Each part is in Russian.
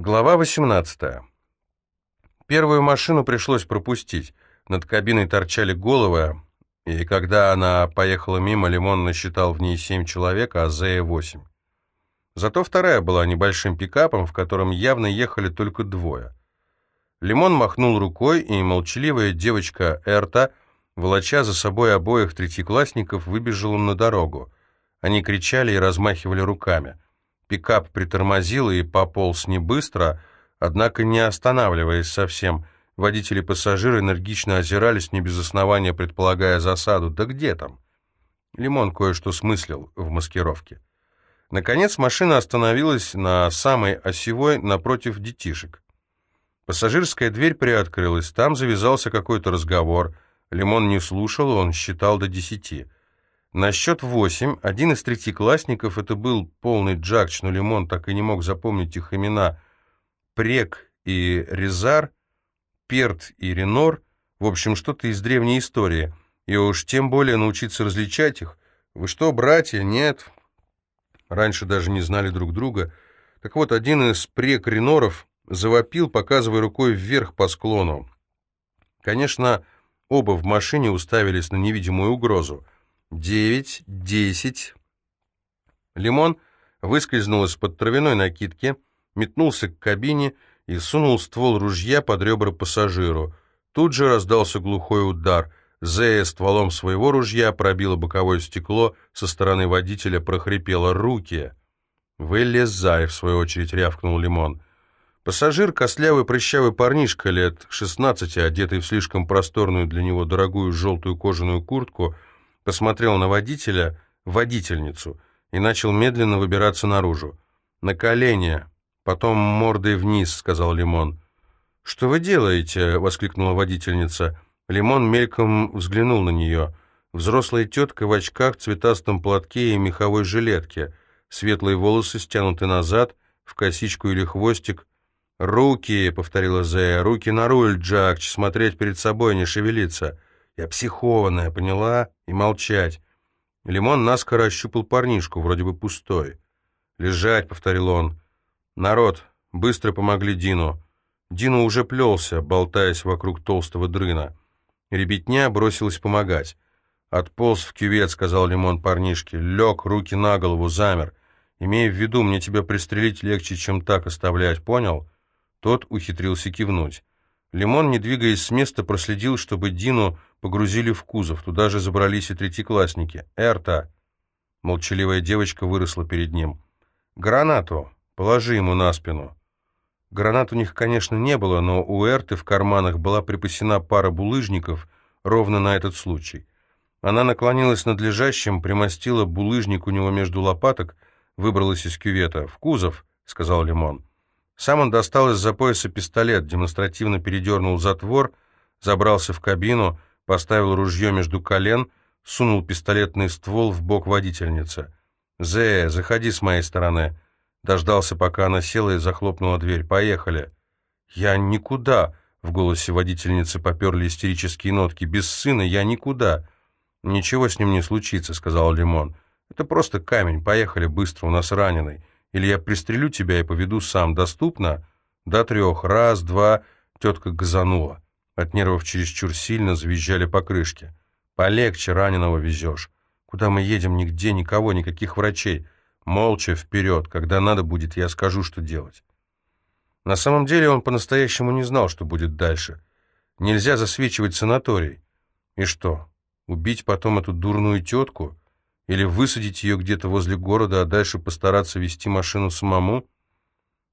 Глава 18. Первую машину пришлось пропустить. Над кабиной торчали головы, и когда она поехала мимо, Лимон насчитал в ней семь человек, а Зея — восемь. Зато вторая была небольшим пикапом, в котором явно ехали только двое. Лимон махнул рукой, и молчаливая девочка Эрта, волоча за собой обоих третьеклассников, выбежала на дорогу. Они кричали и размахивали руками — Пикап притормозил и пополз не быстро, однако не останавливаясь совсем. Водители и пассажиры энергично озирались, не без основания предполагая засаду. Да где там? Лимон кое-что смыслил в маскировке. Наконец машина остановилась на самой осевой напротив детишек. Пассажирская дверь приоткрылась, там завязался какой-то разговор. Лимон не слушал, он считал до десяти. На счет восемь один из третьеклассников, это был полный джакч, но Лимон так и не мог запомнить их имена, Прек и Резар, Перт и Ренор, в общем, что-то из древней истории, и уж тем более научиться различать их. Вы что, братья? Нет. Раньше даже не знали друг друга. Так вот, один из Прек Реноров завопил, показывая рукой вверх по склону. Конечно, оба в машине уставились на невидимую угрозу — девять, десять. Лимон выскользнул из-под травяной накидки, метнулся к кабине и сунул ствол ружья под ребра пассажиру. Тут же раздался глухой удар. Зея стволом своего ружья пробила боковое стекло, со стороны водителя прохрипела «Руки!». «Вылезай!» — в свою очередь рявкнул Лимон. Пассажир, костлявый прыщавый парнишка лет шестнадцати, одетый в слишком просторную для него дорогую желтую кожаную куртку — посмотрел на водителя, водительницу, и начал медленно выбираться наружу. «На колени, потом мордой вниз», — сказал Лимон. «Что вы делаете?» — воскликнула водительница. Лимон мельком взглянул на нее. Взрослая тетка в очках, цветастом платке и меховой жилетке. Светлые волосы стянуты назад, в косичку или хвостик. «Руки!» — повторила Зея. «Руки на руль, Джакч, смотреть перед собой, не шевелиться». Я психованная, поняла? И молчать. Лимон наскоро ощупал парнишку, вроде бы пустой. «Лежать», — повторил он. «Народ, быстро помогли Дину». Дину уже плелся, болтаясь вокруг толстого дрына. Ребятня бросилась помогать. «Отполз в кювет», — сказал Лимон парнишке. «Лег, руки на голову, замер. Имея в виду, мне тебя пристрелить легче, чем так оставлять, понял?» Тот ухитрился кивнуть. Лимон, не двигаясь с места, проследил, чтобы Дину погрузили в кузов. Туда же забрались и третьеклассники. «Эрта!» Молчаливая девочка выросла перед ним. «Гранату! Положи ему на спину!» Гранат у них, конечно, не было, но у Эрты в карманах была припасена пара булыжников ровно на этот случай. Она наклонилась над лежащим, примостила булыжник у него между лопаток, выбралась из кювета. «В кузов!» — сказал Лимон. Сам он достал из-за пояса пистолет, демонстративно передернул затвор, забрался в кабину, поставил ружье между колен, сунул пистолетный ствол в бок водительницы. «Зе, заходи с моей стороны». Дождался, пока она села и захлопнула дверь. «Поехали». «Я никуда», — в голосе водительницы поперли истерические нотки. «Без сына я никуда». «Ничего с ним не случится», — сказал Лимон. «Это просто камень. Поехали быстро, у нас раненый». Или я пристрелю тебя и поведу сам. Доступно? До трех. Раз, два. Тетка газанула. От нервов чересчур сильно завизжали покрышки. Полегче раненого везешь. Куда мы едем? Нигде никого, никаких врачей. Молча вперед. Когда надо будет, я скажу, что делать. На самом деле он по-настоящему не знал, что будет дальше. Нельзя засвечивать санаторий. И что, убить потом эту дурную тетку? Или высадить ее где-то возле города, а дальше постараться вести машину самому?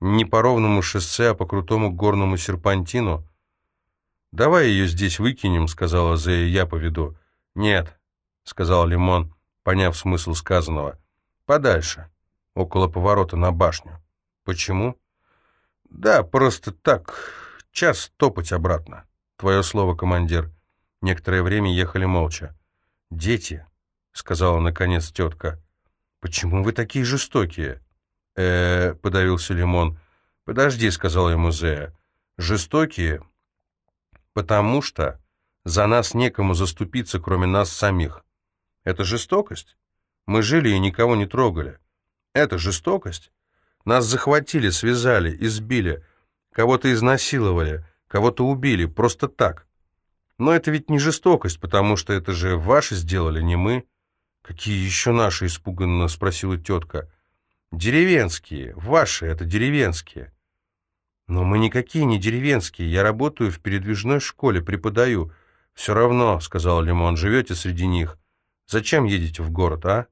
Не по ровному шоссе, а по крутому горному серпантину? «Давай ее здесь выкинем», — сказала Зея, — «я поведу». «Нет», — сказал Лимон, поняв смысл сказанного. «Подальше, около поворота на башню». «Почему?» «Да, просто так, час топать обратно». «Твое слово, командир». Некоторое время ехали молча. «Дети», — сказала наконец тетка. «Почему вы такие жестокие?» э, -э подавился Лимон. «Подожди», — сказала ему Зея. «Жестокие, потому что за нас некому заступиться, кроме нас самих. Это жестокость? Мы жили и никого не трогали. Это жестокость? Нас захватили, связали, избили, кого-то изнасиловали, кого-то убили, просто так. Но это ведь не жестокость, потому что это же ваши сделали, не мы. Какие еще наши, испуганно спросила тетка. Деревенские, ваши, это деревенские. Но мы никакие не деревенские, я работаю в передвижной школе, преподаю. Все равно, сказал Лимон, живете среди них. Зачем едете в город, а?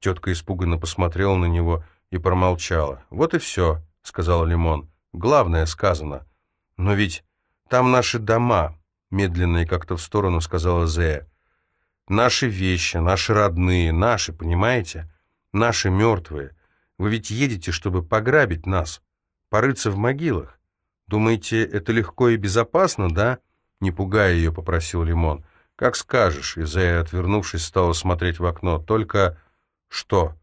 Тетка испуганно посмотрела на него и промолчала. «Вот и все», — сказал Лимон. «Главное сказано. Но ведь там наши дома», — медленно и как-то в сторону сказала Зея. «Наши вещи, наши родные, наши, понимаете? Наши мертвые. Вы ведь едете, чтобы пограбить нас, порыться в могилах. Думаете, это легко и безопасно, да?» Не пугая ее, попросил Лимон. «Как скажешь», — и Зея, отвернувшись, стала смотреть в окно. «Только...» «Что?»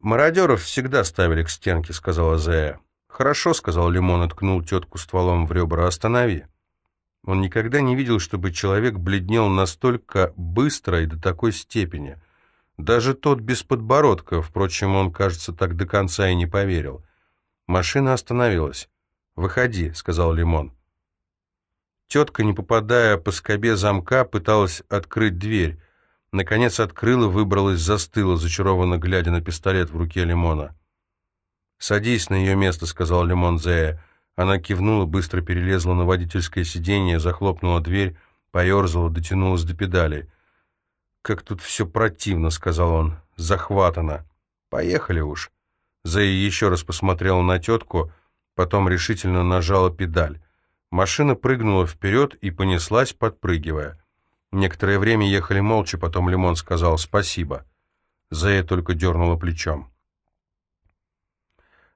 «Мародеров всегда ставили к стенке», — сказала Зая. «Хорошо», — сказал Лимон и ткнул тетку стволом в ребра. «Останови». Он никогда не видел, чтобы человек бледнел настолько быстро и до такой степени. Даже тот без подбородка, впрочем, он, кажется, так до конца и не поверил. Машина остановилась. «Выходи», — сказал Лимон. Тетка, не попадая по скобе замка, пыталась открыть дверь. Наконец открыла, выбралась, застыла, зачарованно глядя на пистолет в руке Лимона. «Садись на ее место», — сказал Лимон Зея. Она кивнула, быстро перелезла на водительское сиденье, захлопнула дверь, поерзала, дотянулась до педалей. «Как тут все противно», — сказал он. «Захватано. Поехали уж». Зея еще раз посмотрела на тетку, потом решительно нажала педаль. Машина прыгнула вперед и понеслась, подпрыгивая. Некоторое время ехали молча, потом Лимон сказал «спасибо». Зея только дернула плечом.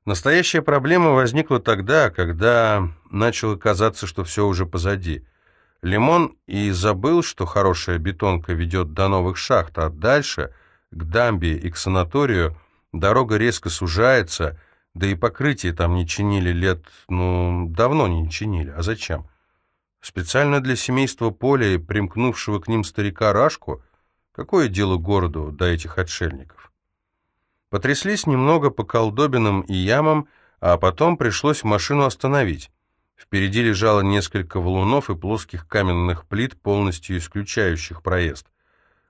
Настоящая проблема возникла тогда, когда начало казаться, что все уже позади. Лимон и забыл, что хорошая бетонка ведет до новых шахт, а дальше, к дамбе и к санаторию, дорога резко сужается, да и покрытие там не чинили лет, ну, давно не чинили. А зачем? Специально для семейства Поля примкнувшего к ним старика Рашку, какое дело городу до этих отшельников? Потряслись немного по колдобинам и ямам, а потом пришлось машину остановить. Впереди лежало несколько валунов и плоских каменных плит, полностью исключающих проезд.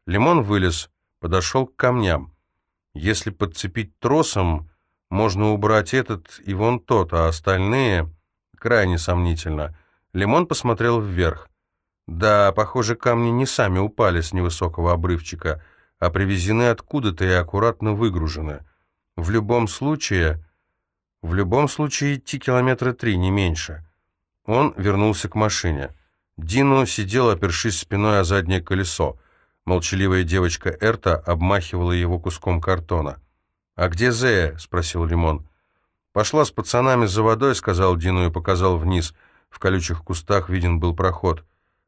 Лимон вылез, подошел к камням. Если подцепить тросом, можно убрать этот и вон тот, а остальные крайне сомнительно — Лимон посмотрел вверх. Да, похоже, камни не сами упали с невысокого обрывчика, а привезены откуда-то и аккуратно выгружены. В любом случае... В любом случае идти километра три, не меньше. Он вернулся к машине. Дино сидел, опершись спиной о заднее колесо. Молчаливая девочка Эрта обмахивала его куском картона. «А где Зея?» — спросил Лимон. «Пошла с пацанами за водой», — сказал Дину и показал вниз — в колючих кустах виден был проход.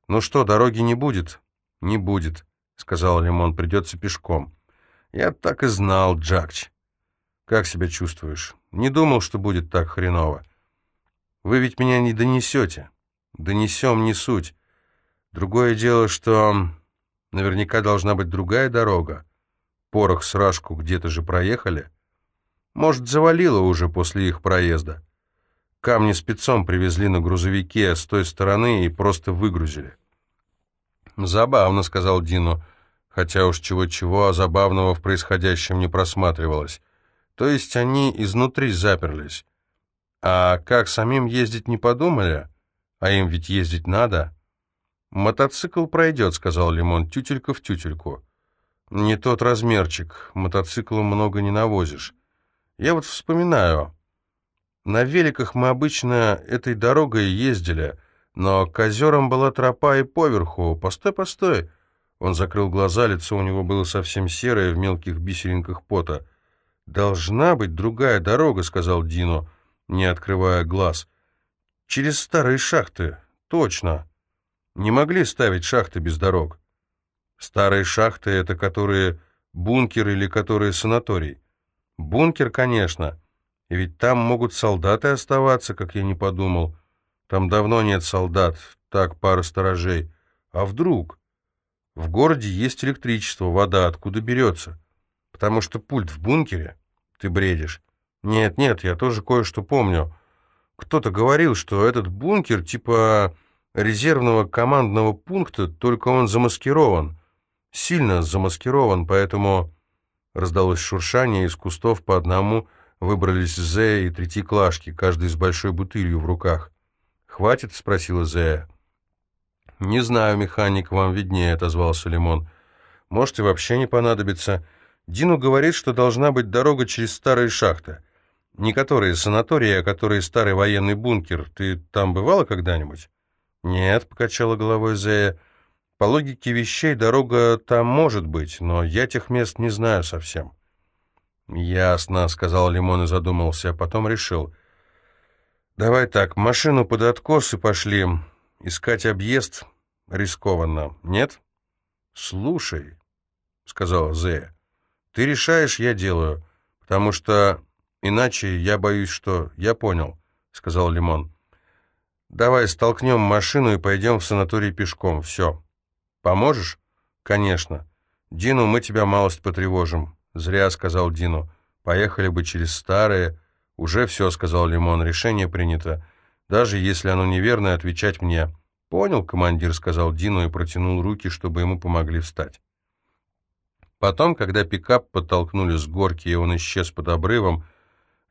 «Ну что, дороги не будет?» «Не будет», — сказал Лимон, — «придется пешком». «Я так и знал, Джакч». «Как себя чувствуешь?» «Не думал, что будет так хреново». «Вы ведь меня не донесете». «Донесем, не суть. Другое дело, что наверняка должна быть другая дорога. Порох с Рашку где-то же проехали. Может, завалило уже после их проезда». Камни спецом привезли на грузовике с той стороны и просто выгрузили. «Забавно», — сказал Дину, хотя уж чего-чего, а забавного в происходящем не просматривалось. То есть они изнутри заперлись. А как самим ездить не подумали? А им ведь ездить надо. «Мотоцикл пройдет», — сказал Лимон, — «тютелька в тютельку». «Не тот размерчик, мотоциклом много не навозишь. Я вот вспоминаю, на великах мы обычно этой дорогой ездили, но к озерам была тропа и поверху. Постой, постой!» Он закрыл глаза, лицо у него было совсем серое, в мелких бисеринках пота. «Должна быть другая дорога», — сказал Дино, не открывая глаз. «Через старые шахты. Точно. Не могли ставить шахты без дорог. Старые шахты — это которые бункер или которые санаторий. Бункер, конечно». Ведь там могут солдаты оставаться, как я не подумал. Там давно нет солдат, так, пара сторожей. А вдруг? В городе есть электричество, вода откуда берется? Потому что пульт в бункере? Ты бредишь. «Нет, нет, я тоже кое-что помню. Кто-то говорил, что этот бункер типа резервного командного пункта, только он замаскирован. Сильно замаскирован, поэтому...» Раздалось шуршание, из кустов по одному выбрались Зея и Третьеклашки, каждый с большой бутылью в руках. «Хватит?» — спросила Зея. «Не знаю, механик, вам виднее», — отозвался Лимон. «Можете вообще не понадобиться. Дину говорит, что должна быть дорога через старые шахты. Не которые санатории, а которые старый военный бункер. Ты там бывала когда-нибудь?» «Нет», — покачала головой Зея. «По логике вещей дорога там может быть, но я тех мест не знаю совсем». «Ясно», — сказал Лимон и задумался, а потом решил. «Давай так, машину под откос и пошли. Искать объезд рискованно, нет?» «Слушай», — сказала Зея, — «ты решаешь, я делаю, потому что иначе я боюсь, что...» «Я понял», — сказал Лимон. «Давай столкнем машину и пойдем в санаторий пешком, все. Поможешь?» «Конечно. Дину, мы тебя малость потревожим». «Зря», — сказал Дину. «Поехали бы через старые». «Уже все», — сказал Лимон, — «решение принято. Даже если оно неверное, отвечать мне». «Понял, командир», — сказал Дину и протянул руки, чтобы ему помогли встать. Потом, когда пикап подтолкнули с горки, и он исчез под обрывом,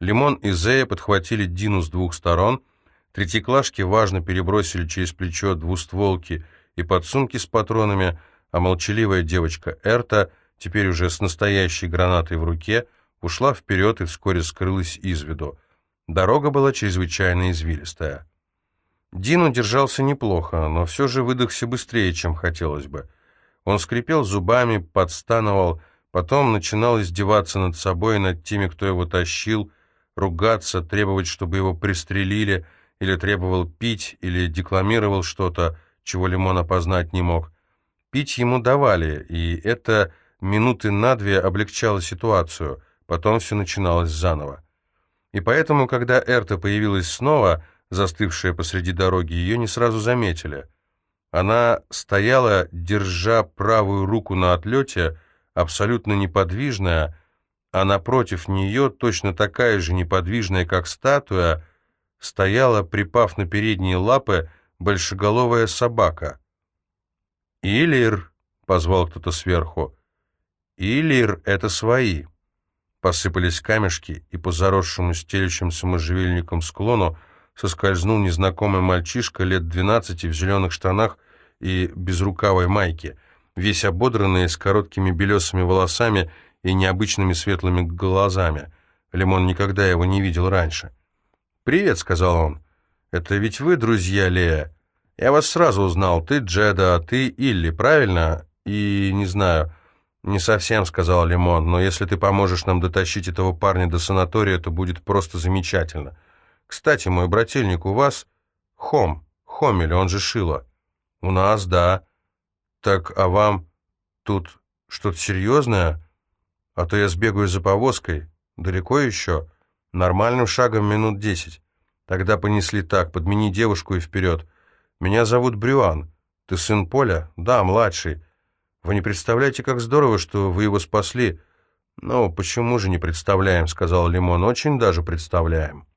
Лимон и Зея подхватили Дину с двух сторон, третьеклашки важно перебросили через плечо двустволки и подсумки с патронами, а молчаливая девочка Эрта — теперь уже с настоящей гранатой в руке, ушла вперед и вскоре скрылась из виду. Дорога была чрезвычайно извилистая. Дину держался неплохо, но все же выдохся быстрее, чем хотелось бы. Он скрипел зубами, подстановал, потом начинал издеваться над собой и над теми, кто его тащил, ругаться, требовать, чтобы его пристрелили, или требовал пить, или декламировал что-то, чего Лимон опознать не мог. Пить ему давали, и это минуты на две облегчало ситуацию, потом все начиналось заново. И поэтому, когда Эрта появилась снова, застывшая посреди дороги, ее не сразу заметили. Она стояла, держа правую руку на отлете, абсолютно неподвижная, а напротив нее, точно такая же неподвижная, как статуя, стояла, припав на передние лапы, большеголовая собака. «Илир!» — позвал кто-то сверху. Илир — это свои. Посыпались камешки, и по заросшему стелющимся можжевельником склону соскользнул незнакомый мальчишка лет двенадцати в зеленых штанах и безрукавой майке, весь ободранный, с короткими белесыми волосами и необычными светлыми глазами. Лимон никогда его не видел раньше. «Привет», — сказал он. «Это ведь вы, друзья Лея? Я вас сразу узнал. Ты Джеда, а ты Илли, правильно? И, не знаю, «Не совсем», — сказал Лимон, — «но если ты поможешь нам дотащить этого парня до санатория, то будет просто замечательно. Кстати, мой брательник у вас Хом, Хомель, он же Шило». «У нас, да». «Так, а вам тут что-то серьезное? А то я сбегаю за повозкой. Далеко еще? Нормальным шагом минут десять. Тогда понесли так, подмени девушку и вперед. Меня зовут Брюан. Ты сын Поля? Да, младший». Вы не представляете, как здорово, что вы его спасли. Ну, почему же не представляем, сказал Лимон. Очень даже представляем.